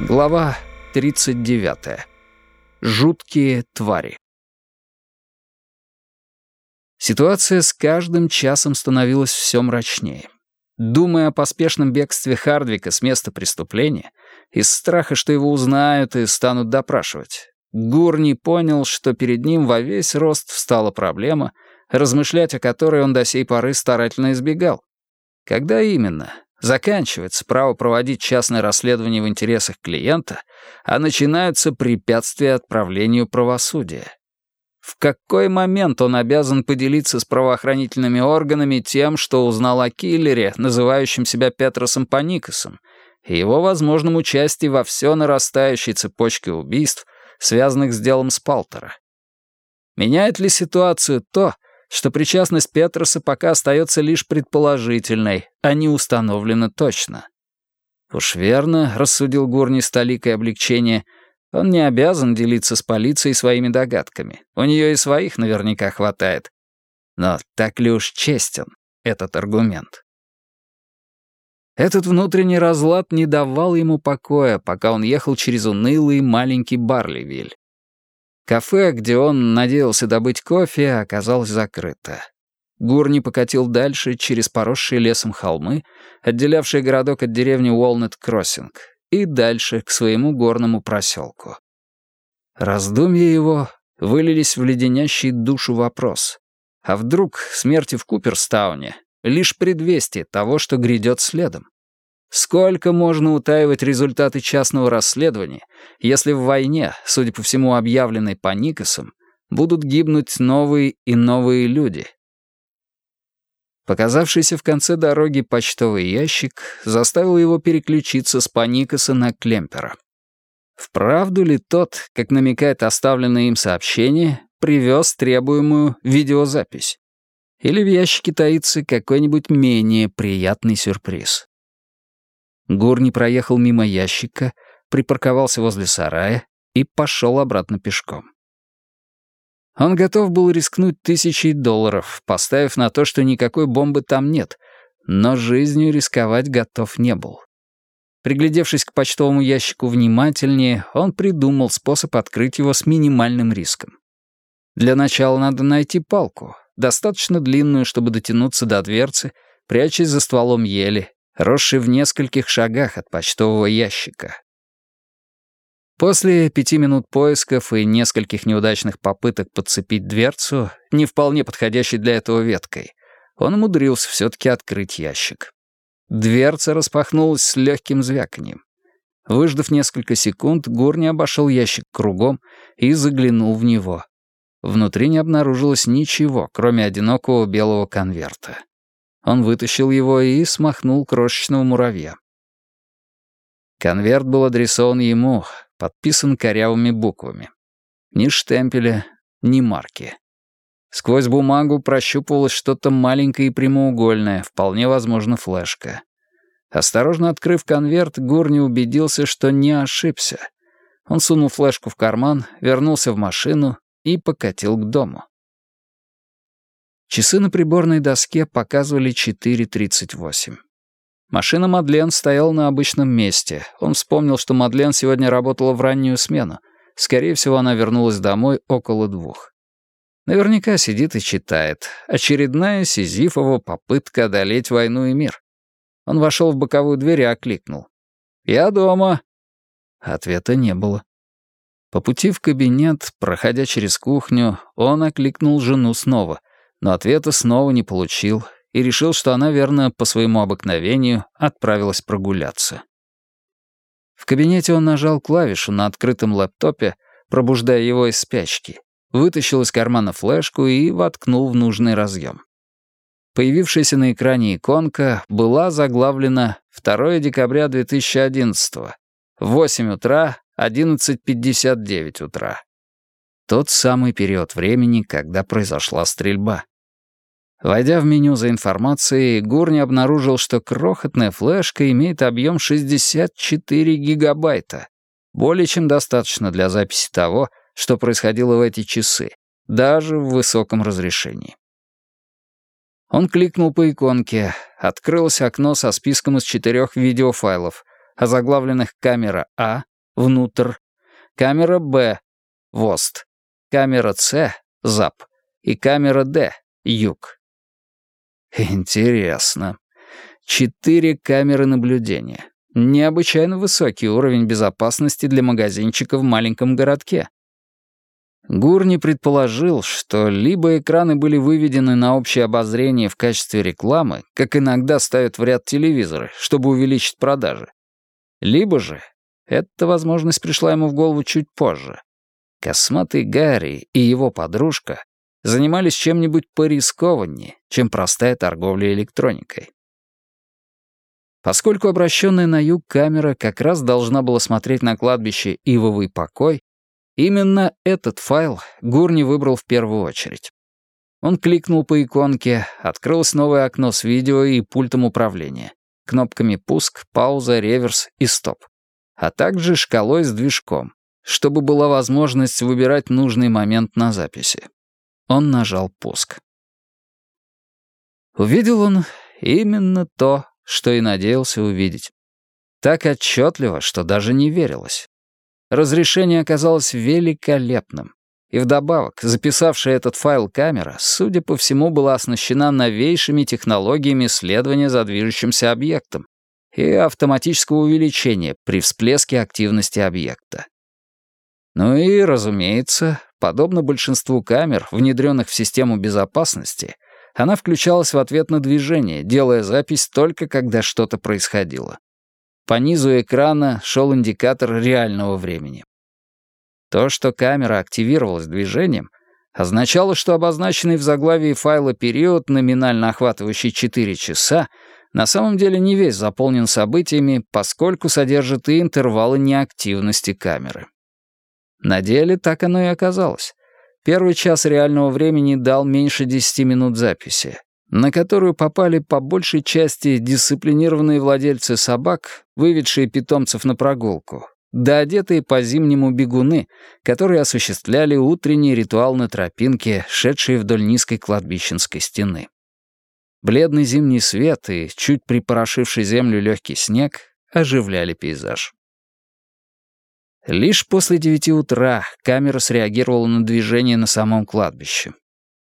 Глава 39. Жуткие твари. Ситуация с каждым часом становилась все мрачнее. Думая о поспешном бегстве Хардвика с места преступления, из страха, что его узнают и станут допрашивать, Гурни понял, что перед ним во весь рост встала проблема, размышлять о которой он до сей поры старательно избегал. Когда именно заканчивается право проводить частное расследование в интересах клиента, а начинаются препятствия отправлению правосудия? В какой момент он обязан поделиться с правоохранительными органами тем, что узнал о киллере, называющем себя Петросом Паникосом, и его возможном участии во все нарастающей цепочке убийств, связанных с делом Спалтера? Меняет ли ситуацию то, что причастность Петроса пока остается лишь предположительной, а не установлена точно? Уж верно, рассудил Гурни с толикой облегчения — он не обязан делиться с полицией своими догадками. У нее и своих наверняка хватает. Но так ли уж честен этот аргумент? Этот внутренний разлад не давал ему покоя, пока он ехал через унылый маленький Барливиль. Кафе, где он надеялся добыть кофе, оказалось закрыто. Гурни покатил дальше через поросшие лесом холмы, отделявшие городок от деревни Уолнет-Кроссинг, и дальше, к своему горному проселку. Раздумья его вылились в леденящий душу вопрос. А вдруг смерти в Куперстауне — лишь предвестие того, что грядет следом? Сколько можно утаивать результаты частного расследования, если в войне, судя по всему объявленной по Никосам, будут гибнуть новые и новые люди — Показавшийся в конце дороги почтовый ящик заставил его переключиться с Паникаса на Клемпера. Вправду ли тот, как намекает оставленное им сообщение, привез требуемую видеозапись? Или в ящике таится какой-нибудь менее приятный сюрприз? Гурни проехал мимо ящика, припарковался возле сарая и пошел обратно пешком. Он готов был рискнуть тысячей долларов, поставив на то, что никакой бомбы там нет, но жизнью рисковать готов не был. Приглядевшись к почтовому ящику внимательнее, он придумал способ открыть его с минимальным риском. Для начала надо найти палку, достаточно длинную, чтобы дотянуться до дверцы, прячась за стволом ели, росшей в нескольких шагах от почтового ящика. После пяти минут поисков и нескольких неудачных попыток подцепить дверцу, не вполне подходящей для этого веткой, он умудрился все-таки открыть ящик. Дверца распахнулась с легким звяканием. Выждав несколько секунд, Гурни обошел ящик кругом и заглянул в него. Внутри не обнаружилось ничего, кроме одинокого белого конверта. Он вытащил его и смахнул крошечного муравья. Конверт был адресован ему, подписан корявыми буквами. Ни штемпеля, ни марки. Сквозь бумагу прощупывалось что-то маленькое и прямоугольное, вполне возможно, флешка. Осторожно открыв конверт, Гурни убедился, что не ошибся. Он сунул флешку в карман, вернулся в машину и покатил к дому. Часы на приборной доске показывали 4.38. Машина Мадлен стояла на обычном месте. Он вспомнил, что Мадлен сегодня работала в раннюю смену. Скорее всего, она вернулась домой около двух. Наверняка сидит и читает. Очередная Сизифова попытка одолеть войну и мир. Он вошел в боковую дверь и окликнул. «Я дома». Ответа не было. По пути в кабинет, проходя через кухню, он окликнул жену снова, но ответа снова не получил и решил, что она, верно, по своему обыкновению отправилась прогуляться. В кабинете он нажал клавишу на открытом лэптопе, пробуждая его из спячки, вытащил из кармана флешку и воткнул в нужный разъем. Появившаяся на экране иконка была заглавлена 2 декабря 2011 в 8 утра, 11.59 утра. Тот самый период времени, когда произошла стрельба. Войдя в меню за информацией, Гурни обнаружил, что крохотная флешка имеет объем 64 гигабайта. Более чем достаточно для записи того, что происходило в эти часы, даже в высоком разрешении. Он кликнул по иконке, открылось окно со списком из четырех видеофайлов, озаглавленных «Камера А», «Внутрь», «Камера Б», «ВОСТ», «Камера С», «ЗАП» и «Камера Д», «Юг». Интересно. Четыре камеры наблюдения. Необычайно высокий уровень безопасности для магазинчика в маленьком городке. Гурни предположил, что либо экраны были выведены на общее обозрение в качестве рекламы, как иногда ставят в ряд телевизоры, чтобы увеличить продажи, либо же эта возможность пришла ему в голову чуть позже. Косматый Гарри и его подружка занимались чем-нибудь порискованнее, чем простая торговля электроникой. Поскольку обращенная на юг камера как раз должна была смотреть на кладбище Ивовый покой, Именно этот файл Гурни выбрал в первую очередь. Он кликнул по иконке, открылось новое окно с видео и пультом управления, кнопками «Пуск», «Пауза», «Реверс» и «Стоп», а также шкалой с движком, чтобы была возможность выбирать нужный момент на записи. Он нажал «Пуск». Увидел он именно то, что и надеялся увидеть. Так отчетливо, что даже не верилось. Разрешение оказалось великолепным. И вдобавок, записавшая этот файл камера, судя по всему, была оснащена новейшими технологиями следования за движущимся объектом и автоматического увеличения при всплеске активности объекта. Ну и, разумеется, подобно большинству камер, внедренных в систему безопасности, она включалась в ответ на движение, делая запись только когда что-то происходило. По низу экрана шел индикатор реального времени. То, что камера активировалась движением, означало, что обозначенный в заглавии файла период, номинально охватывающий 4 часа, на самом деле не весь заполнен событиями, поскольку содержит и интервалы неактивности камеры. На деле так оно и оказалось. Первый час реального времени дал меньше 10 минут записи, на которую попали по большей части дисциплинированные владельцы собак, выведшие питомцев на прогулку, да одетые по-зимнему бегуны, которые осуществляли утренний ритуал на тропинке, шедшей вдоль низкой кладбищенской стены. Бледный зимний свет и чуть припорошивший землю легкий снег оживляли пейзаж. Лишь после девяти утра камера среагировала на движение на самом кладбище.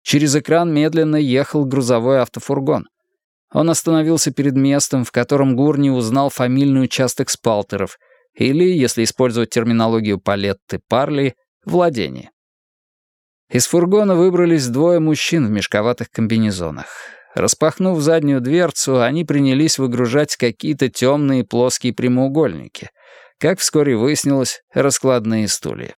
Через экран медленно ехал грузовой автофургон. Он остановился перед местом, в котором Гурни узнал фамильный участок спалтеров, или, если использовать терминологию Палетты Парли, владение. Из фургона выбрались двое мужчин в мешковатых комбинезонах. Распахнув заднюю дверцу, они принялись выгружать какие-то темные плоские прямоугольники. Как вскоре выяснилось, раскладные стулья.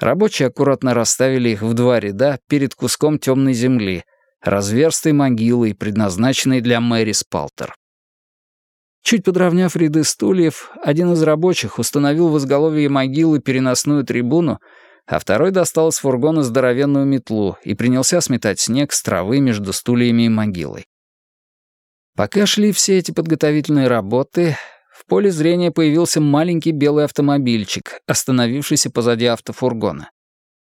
Рабочие аккуратно расставили их в два ряда перед куском темной земли, разверстой могилой, предназначенной для Мэри Спалтер. Чуть подровняв ряды стульев, один из рабочих установил в изголовье могилы переносную трибуну, а второй достал из фургона здоровенную метлу и принялся сметать снег с травы между стульями и могилой. Пока шли все эти подготовительные работы, в поле зрения появился маленький белый автомобильчик, остановившийся позади автофургона.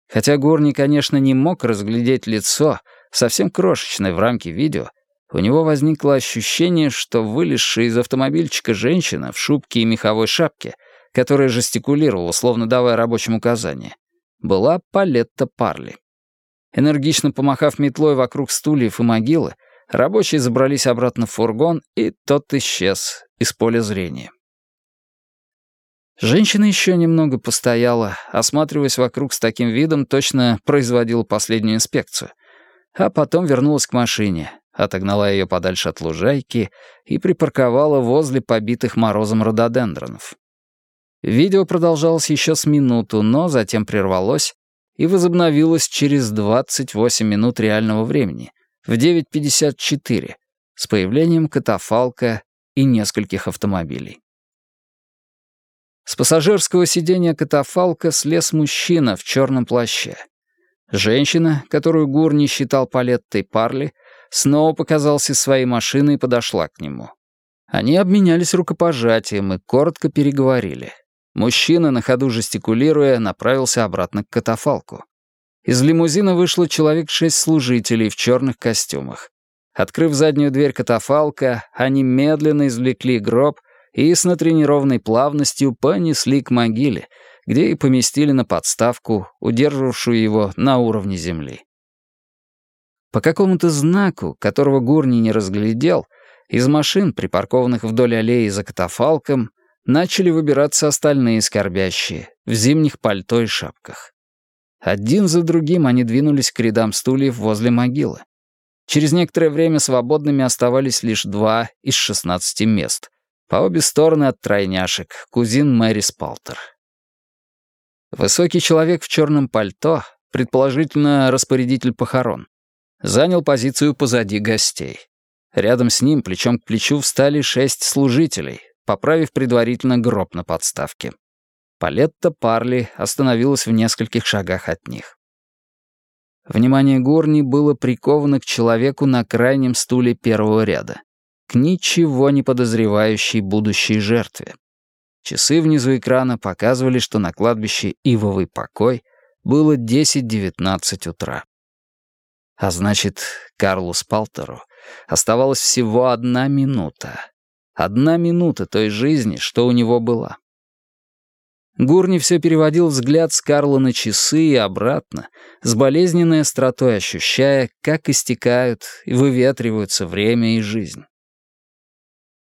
Хотя Горни, конечно, не мог разглядеть лицо, совсем крошечное в рамке видео, у него возникло ощущение, что вылезшая из автомобильчика женщина в шубке и меховой шапке, которая жестикулировала, словно давая рабочим указания, была Палетта Парли. Энергично помахав метлой вокруг стульев и могилы, рабочие забрались обратно в фургон, и тот исчез, из поля зрения. Женщина еще немного постояла, осматриваясь вокруг с таким видом, точно производила последнюю инспекцию, а потом вернулась к машине, отогнала ее подальше от лужайки и припарковала возле побитых морозом рододендронов. Видео продолжалось еще с минуту, но затем прервалось и возобновилось через 28 минут реального времени, в 9.54, с появлением катафалка и нескольких автомобилей. С пассажирского сиденья катафалка слез мужчина в черном плаще. Женщина, которую Гур не считал Палеттой Парли, снова показалась из своей машины и подошла к нему. Они обменялись рукопожатием и коротко переговорили. Мужчина, на ходу жестикулируя, направился обратно к катафалку. Из лимузина вышло человек шесть служителей в черных костюмах. Открыв заднюю дверь катафалка, они медленно извлекли гроб и с натренированной плавностью понесли к могиле, где и поместили на подставку, удерживавшую его на уровне земли. По какому-то знаку, которого Гурни не разглядел, из машин, припаркованных вдоль аллеи за катафалком, начали выбираться остальные скорбящие, в зимних пальто и шапках. Один за другим они двинулись к рядам стульев возле могилы. Через некоторое время свободными оставались лишь два из шестнадцати мест, по обе стороны от тройняшек, кузин Мэри Спалтер. Высокий человек в черном пальто, предположительно распорядитель похорон, занял позицию позади гостей. Рядом с ним, плечом к плечу, встали шесть служителей, поправив предварительно гроб на подставке. Палетта Парли остановилась в нескольких шагах от них. Внимание Горни было приковано к человеку на крайнем стуле первого ряда, к ничего не подозревающей будущей жертве. Часы внизу экрана показывали, что на кладбище Ивовый покой было 10-19 утра. А значит, Карлу Спалтеру оставалась всего одна минута. Одна минута той жизни, что у него была. Гурни все переводил взгляд с Карла на часы и обратно, с болезненной остротой ощущая, как истекают и выветриваются время и жизнь.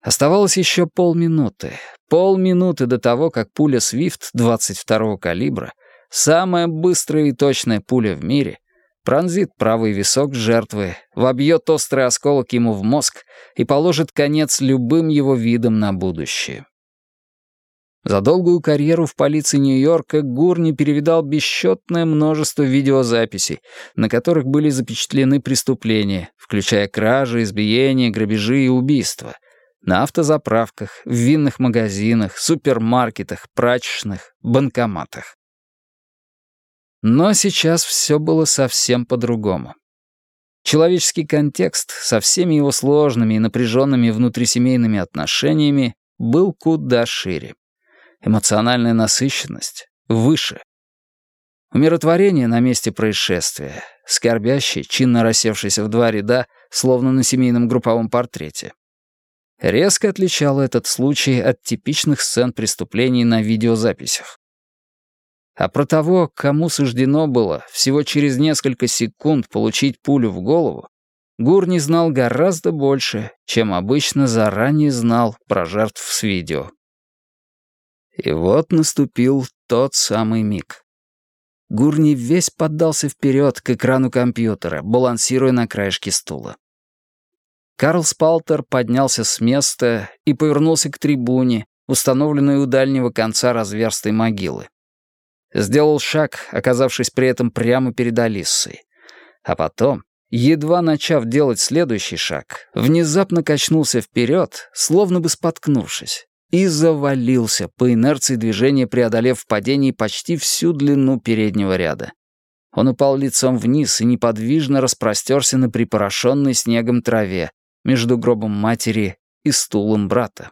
Оставалось еще полминуты. Полминуты до того, как пуля Свифт 22-го калибра, самая быстрая и точная пуля в мире, пронзит правый висок жертвы, вобьет острый осколок ему в мозг и положит конец любым его видам на будущее. За долгую карьеру в полиции Нью-Йорка Гурни перевидал бесчетное множество видеозаписей, на которых были запечатлены преступления, включая кражи, избиения, грабежи и убийства. На автозаправках, в винных магазинах, супермаркетах, прачечных, банкоматах. Но сейчас все было совсем по-другому. Человеческий контекст со всеми его сложными и напряженными внутрисемейными отношениями был куда шире эмоциональная насыщенность выше. Умиротворение на месте происшествия, скорбящий, чинно рассевшийся в два ряда, словно на семейном групповом портрете. Резко отличало этот случай от типичных сцен преступлений на видеозаписях. А про того, кому суждено было всего через несколько секунд получить пулю в голову, Гур не знал гораздо больше, чем обычно заранее знал про жертв с видео. И вот наступил тот самый миг. Гурни весь поддался вперед к экрану компьютера, балансируя на краешке стула. Карл Спалтер поднялся с места и повернулся к трибуне, установленной у дальнего конца разверстой могилы. Сделал шаг, оказавшись при этом прямо перед Алиссой. А потом, едва начав делать следующий шаг, внезапно качнулся вперед, словно бы споткнувшись, и завалился, по инерции движения преодолев в падении почти всю длину переднего ряда. Он упал лицом вниз и неподвижно распростерся на припорошенной снегом траве между гробом матери и стулом брата.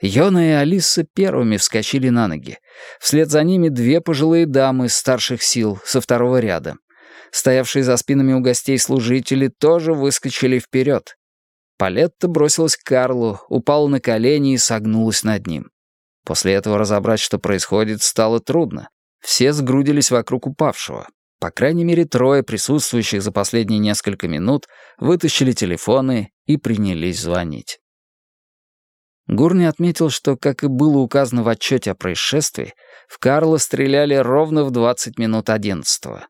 Йона и Алиса первыми вскочили на ноги. Вслед за ними две пожилые дамы старших сил со второго ряда. Стоявшие за спинами у гостей служители тоже выскочили вперед. Палетта бросилась к Карлу, упала на колени и согнулась над ним. После этого разобрать, что происходит, стало трудно. Все сгрудились вокруг упавшего. По крайней мере, трое присутствующих за последние несколько минут вытащили телефоны и принялись звонить. Гурни отметил, что, как и было указано в отчете о происшествии, в Карла стреляли ровно в 20 минут 11 -го.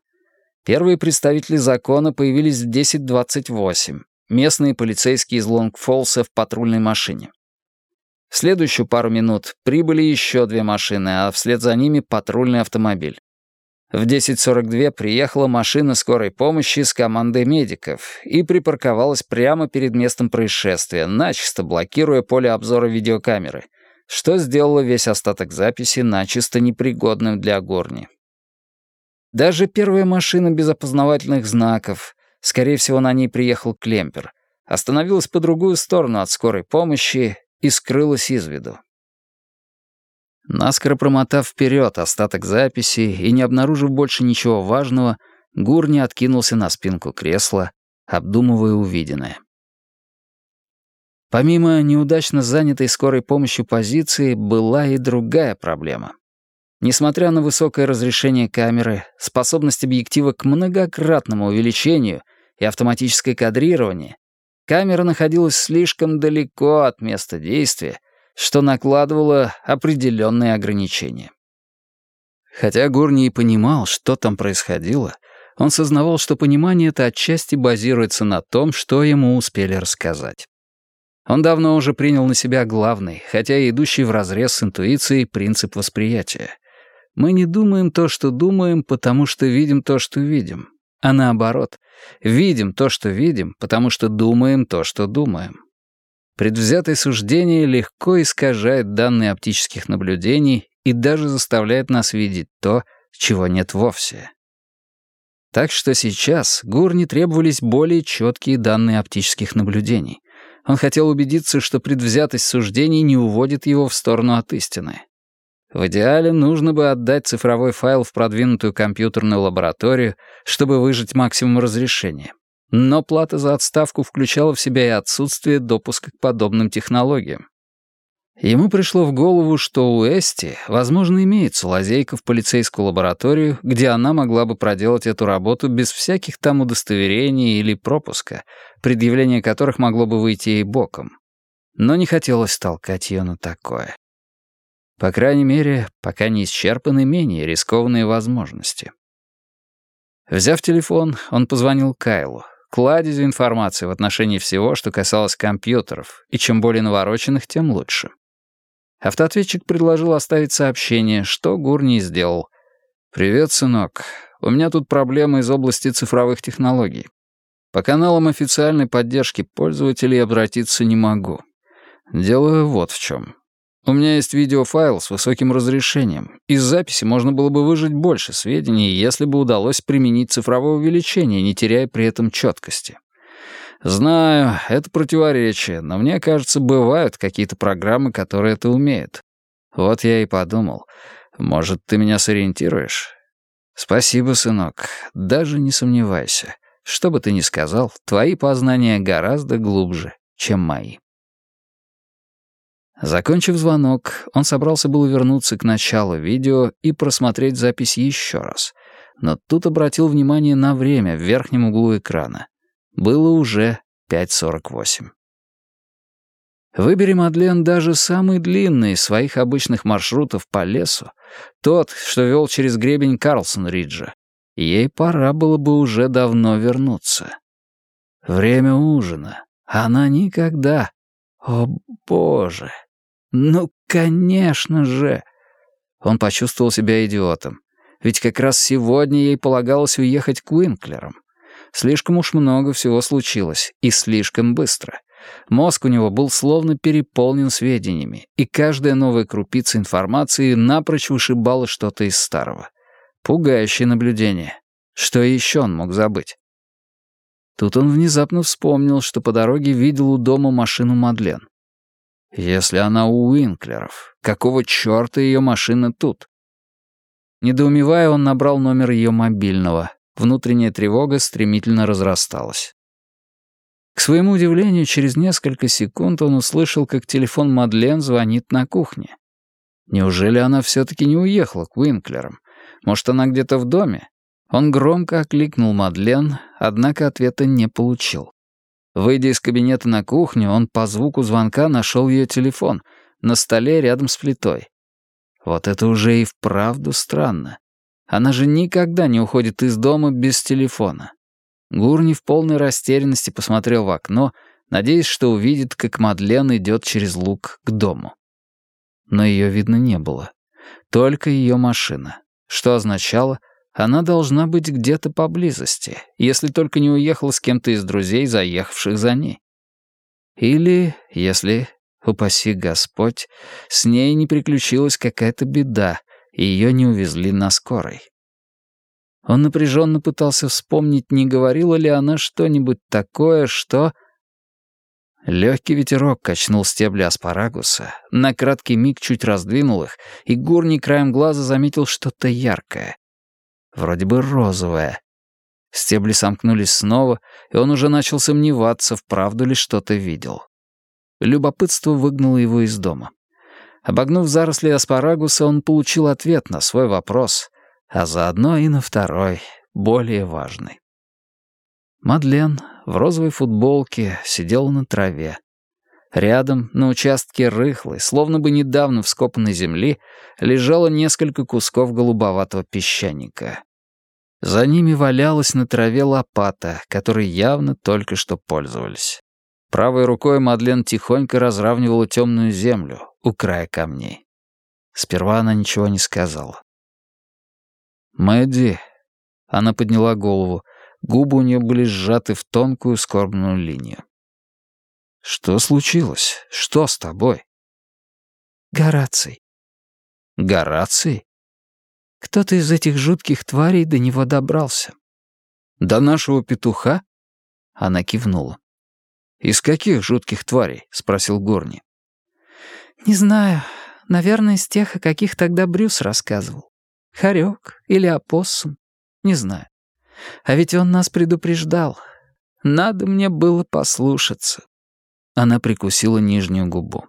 Первые представители закона появились в 10.28, местные полицейские из Лонгфолса в патрульной машине. В следующую пару минут прибыли еще две машины, а вслед за ними патрульный автомобиль. В 10.42 приехала машина скорой помощи с командой медиков и припарковалась прямо перед местом происшествия, начисто блокируя поле обзора видеокамеры, что сделало весь остаток записи начисто непригодным для горни. Даже первая машина без опознавательных знаков, скорее всего, на ней приехал Клемпер, остановилась по другую сторону от скорой помощи и скрылась из виду. Наскоро промотав вперед остаток записи и не обнаружив больше ничего важного, Гурни откинулся на спинку кресла, обдумывая увиденное. Помимо неудачно занятой скорой помощью позиции, была и другая проблема. Несмотря на высокое разрешение камеры, способность объектива к многократному увеличению и автоматическое кадрирование, камера находилась слишком далеко от места действия, что накладывало определенные ограничения. Хотя Гурни и понимал, что там происходило, он сознавал, что понимание это отчасти базируется на том, что ему успели рассказать. Он давно уже принял на себя главный, хотя и идущий вразрез с интуицией, принцип восприятия. Мы не думаем то, что думаем, потому что видим то, что видим. А наоборот, видим то, что видим, потому что думаем то, что думаем. Предвзятое суждение легко искажает данные оптических наблюдений и даже заставляет нас видеть то, чего нет вовсе. Так что сейчас Гурни требовались более четкие данные оптических наблюдений, он хотел убедиться, что предвзятость суждений не уводит его в сторону от истины. В идеале нужно бы отдать цифровой файл в продвинутую компьютерную лабораторию, чтобы выжать максимум разрешения. Но плата за отставку включала в себя и отсутствие допуска к подобным технологиям. Ему пришло в голову, что у Эсти, возможно, имеется лазейка в полицейскую лабораторию, где она могла бы проделать эту работу без всяких там удостоверений или пропуска, предъявление которых могло бы выйти ей боком. Но не хотелось толкать ее на такое. По крайней мере, пока не исчерпаны менее рискованные возможности. Взяв телефон, он позвонил Кайлу, кладезю информации в отношении всего, что касалось компьютеров, и чем более навороченных, тем лучше. Автоответчик предложил оставить сообщение, что Гур не сделал. «Привет, сынок. У меня тут проблемы из области цифровых технологий. По каналам официальной поддержки пользователей обратиться не могу. Дело вот в чем. У меня есть видеофайл с высоким разрешением. Из записи можно было бы выжать больше сведений, если бы удалось применить цифровое увеличение, не теряя при этом четкости. Знаю, это противоречие, но мне кажется, бывают какие-то программы, которые это умеют. Вот я и подумал, может, ты меня сориентируешь? Спасибо, сынок, даже не сомневайся. Что бы ты ни сказал, твои познания гораздо глубже, чем мои. Закончив звонок, он собрался было вернуться к началу видео и просмотреть запись еще раз. Но тут обратил внимание на время в верхнем углу экрана. Было уже 5.48. Выбери, Мадлен, даже самый длинный из своих обычных маршрутов по лесу, тот, что вел через гребень Карлсон-Риджа. Ей пора было бы уже давно вернуться. Время ужина. Она никогда... О, боже! Ну, конечно же! Он почувствовал себя идиотом. Ведь как раз сегодня ей полагалось уехать к Уинклерам. Слишком уж много всего случилось, и слишком быстро. Мозг у него был словно переполнен сведениями, и каждая новая крупица информации напрочь вышибала что-то из старого. Пугающее наблюдение. Что еще он мог забыть? Тут он внезапно вспомнил, что по дороге видел у дома машину Мадлен. Если она у Уинклеров, какого черта ее машина тут? Недоумевая, он набрал номер ее мобильного. Внутренняя тревога стремительно разрасталась. К своему удивлению, через несколько секунд он услышал, как телефон Мадлен звонит на кухне. Неужели она все-таки не уехала к Уинклерам? Может, она где-то в доме? Он громко окликнул Мадлен, однако ответа не получил. Выйдя из кабинета на кухню, он по звуку звонка нашел ее телефон на столе рядом с плитой. Вот это уже и вправду странно. Она же никогда не уходит из дома без телефона. Гурни в полной растерянности посмотрел в окно, надеясь, что увидит, как Мадлен идет через луг к дому. Но ее видно не было. Только ее машина. Что означало, она должна быть где-то поблизости, если только не уехала с кем-то из друзей, заехавших за ней. Или, если, упаси Господь, с ней не приключилась какая-то беда, и ее не увезли на скорой. Он напряженно пытался вспомнить, не говорила ли она что-нибудь такое, что... Легкий ветерок качнул стебли аспарагуса, на краткий миг чуть раздвинул их, и Гурни краем глаза заметил что-то яркое. Вроде бы розовое. Стебли сомкнулись снова, и он уже начал сомневаться, вправду ли что-то видел. Любопытство выгнало его из дома. Обогнув заросли аспарагуса, он получил ответ на свой вопрос, а заодно и на второй, более важный. Мадлен в розовой футболке сидела на траве. Рядом, на участке рыхлой, словно бы недавно вскопанной земли, лежало несколько кусков голубоватого песчаника. За ними валялась на траве лопата, которой явно только что пользовались. Правой рукой Мадлен тихонько разравнивала темную землю у края камней. Сперва она ничего не сказала. «Мэдди...» Она подняла голову. Губы у нее были сжаты в тонкую скорбную линию. «Что случилось? Что с тобой?» «Гораций». «Гораций?» «Кто-то из этих жутких тварей до него добрался». «До нашего петуха?» Она кивнула. «Из каких жутких тварей?» — спросил Горни. «Не знаю. Наверное, из тех, о каких тогда Брюс рассказывал. Хорек или опоссум. Не знаю. А ведь он нас предупреждал. Надо мне было послушаться». Она прикусила нижнюю губу.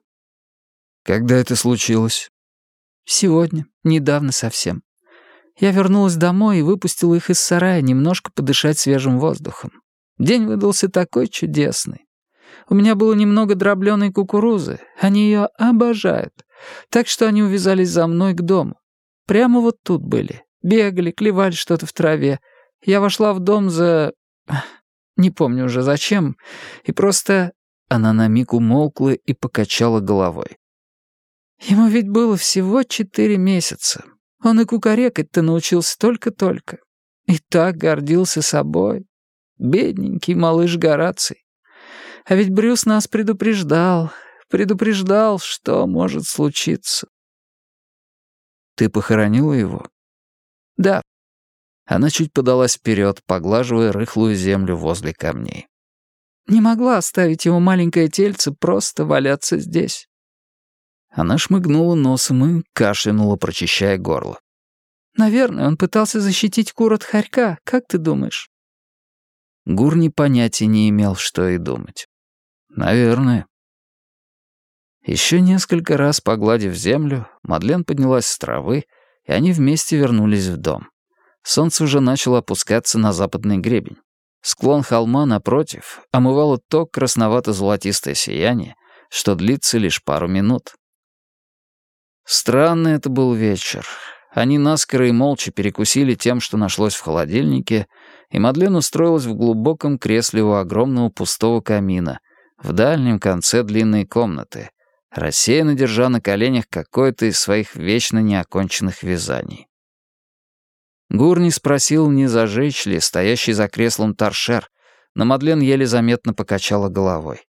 «Когда это случилось?» «Сегодня. Недавно совсем. Я вернулась домой и выпустила их из сарая немножко подышать свежим воздухом. День выдался такой чудесный. У меня было немного дробленой кукурузы. Они ее обожают. Так что они увязались за мной к дому. Прямо вот тут были. Бегали, клевали что-то в траве. Я вошла в дом за... Не помню уже зачем. И просто... Она на миг умолкла и покачала головой. Ему ведь было всего четыре месяца. Он и кукарекать-то научился только-только. И так гордился собой. Бедненький малыш Гораций. А ведь Брюс нас предупреждал, предупреждал, что может случиться. Ты похоронила его? Да. Она чуть подалась вперед, поглаживая рыхлую землю возле камней. Не могла оставить его маленькое тельце просто валяться здесь. Она шмыгнула носом и кашлянула, прочищая горло. «Наверное, он пытался защитить кур от хорька, как ты думаешь?» Гурни понятия не имел, что и думать. «Наверное». Еще несколько раз погладив землю, Мадлен поднялась с травы, и они вместе вернулись в дом. Солнце уже начало опускаться на западный гребень. Склон холма, напротив, омывало то красновато-золотистое сияние, что длится лишь пару минут. Странный это был вечер. Они наскоро и молча перекусили тем, что нашлось в холодильнике, и Мадлен устроилась в глубоком кресле у огромного пустого камина, в дальнем конце длинной комнаты, рассеянно держа на коленях какое-то из своих вечно неоконченных вязаний. Гурни спросил, не зажечь ли стоящий за креслом торшер, но Мадлен еле заметно покачала головой.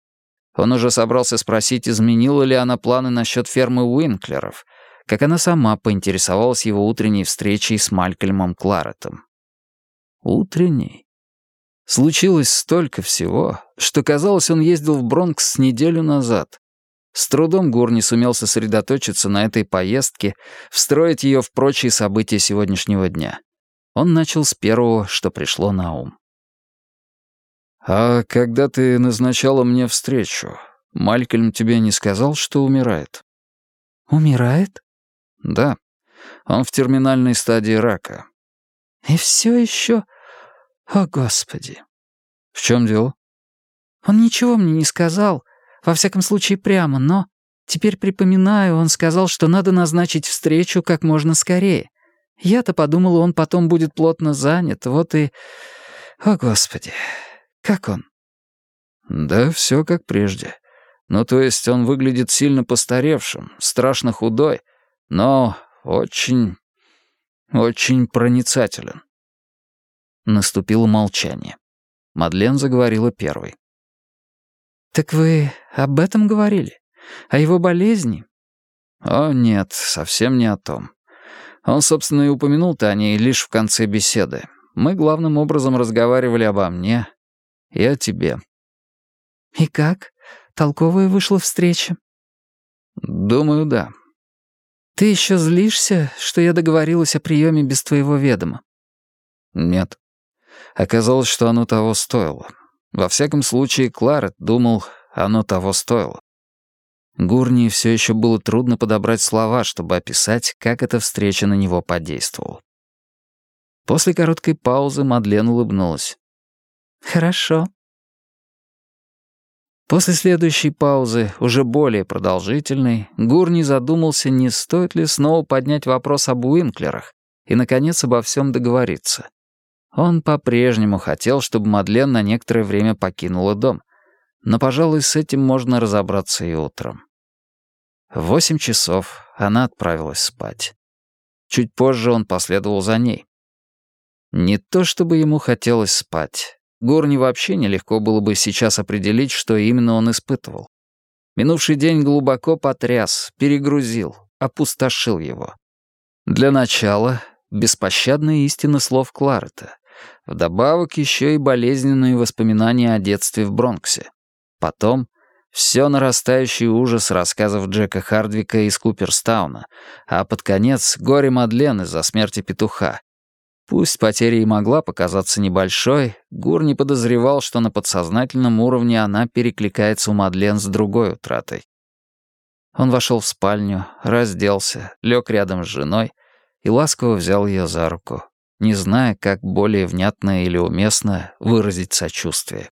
Он уже собрался спросить, изменила ли она планы насчет фермы Уинклеров, как она сама поинтересовалась его утренней встречей с Малькольмом Кларетом. Утренней? Случилось столько всего, что, казалось, он ездил в Бронкс неделю назад. С трудом Гурни сумел сосредоточиться на этой поездке, встроить ее в прочие события сегодняшнего дня. Он начал с первого, что пришло на ум. «А когда ты назначала мне встречу, Малькольм тебе не сказал, что умирает?» «Умирает?» «Да. Он в терминальной стадии рака». «И все еще «О, Господи!» «В чем дело?» «Он ничего мне не сказал, во всяком случае прямо, но теперь припоминаю, он сказал, что надо назначить встречу как можно скорее. Я-то подумала, он потом будет плотно занят, вот и... О, Господи! Как он?» «Да все как прежде. Ну, то есть он выглядит сильно постаревшим, страшно худой, но очень... очень проницателен. Наступило молчание. Мадлен заговорила первой. «Так вы об этом говорили? О его болезни?» «О, нет, совсем не о том. Он, собственно, и упомянул-то о ней лишь в конце беседы. Мы главным образом разговаривали обо мне и о тебе». «И как? Толковая вышла встреча?» «Думаю, да». «Ты еще злишься, что я договорилась о приеме без твоего ведома?» «Нет. Оказалось, что оно того стоило. Во всяком случае, Кларет думал, оно того стоило. Гурни все еще было трудно подобрать слова, чтобы описать, как эта встреча на него подействовала. После короткой паузы Мадлен улыбнулась. «Хорошо». После следующей паузы, уже более продолжительной, Гурни задумался, не стоит ли снова поднять вопрос об Уинклерах и, наконец, обо всем договориться. Он по-прежнему хотел, чтобы Мадлен на некоторое время покинула дом, но, пожалуй, с этим можно разобраться и утром. В восемь часов она отправилась спать. Чуть позже он последовал за ней. Не то чтобы ему хотелось спать. Горни вообще нелегко было бы сейчас определить, что именно он испытывал. Минувший день глубоко потряс, перегрузил, опустошил его. Для начала — беспощадная истина слов Кларета. Вдобавок еще и болезненные воспоминания о детстве в Бронксе. Потом — все нарастающий ужас рассказов Джека Хардвика из Куперстауна, а под конец — горе Мадлен из-за смерти петуха, Пусть потеря и могла показаться небольшой, Гур не подозревал, что на подсознательном уровне она перекликается у Мадлен с другой утратой. Он вошел в спальню, разделся, лег рядом с женой и ласково взял ее за руку, не зная, как более внятно или уместно выразить сочувствие.